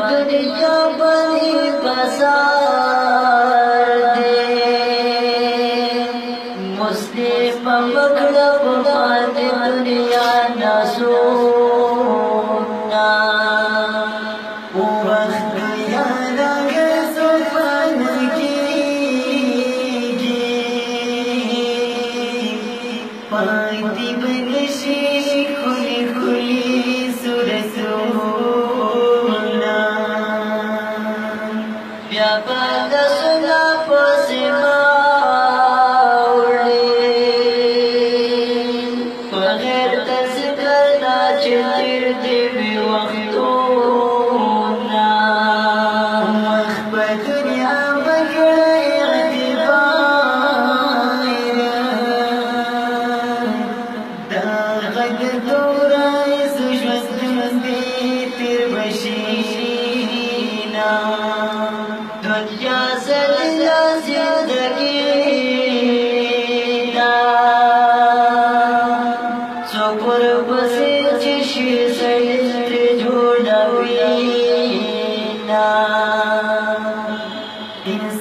दुनिया बनी बाजार दे मुस्लिम पकड़ दुनिया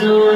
Zul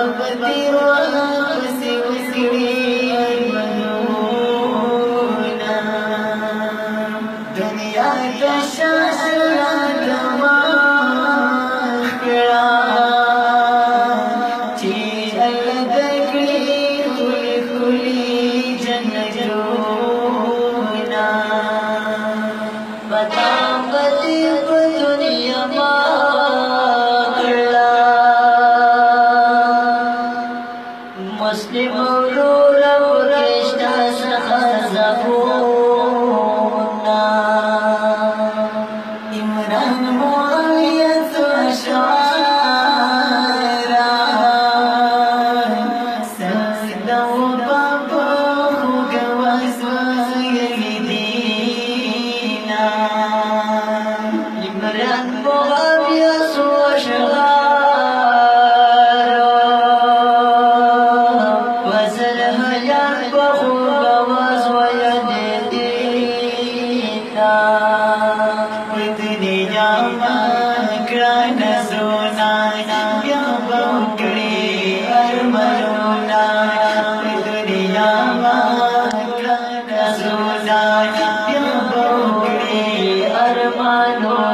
Rupati Rupati muslimu I know.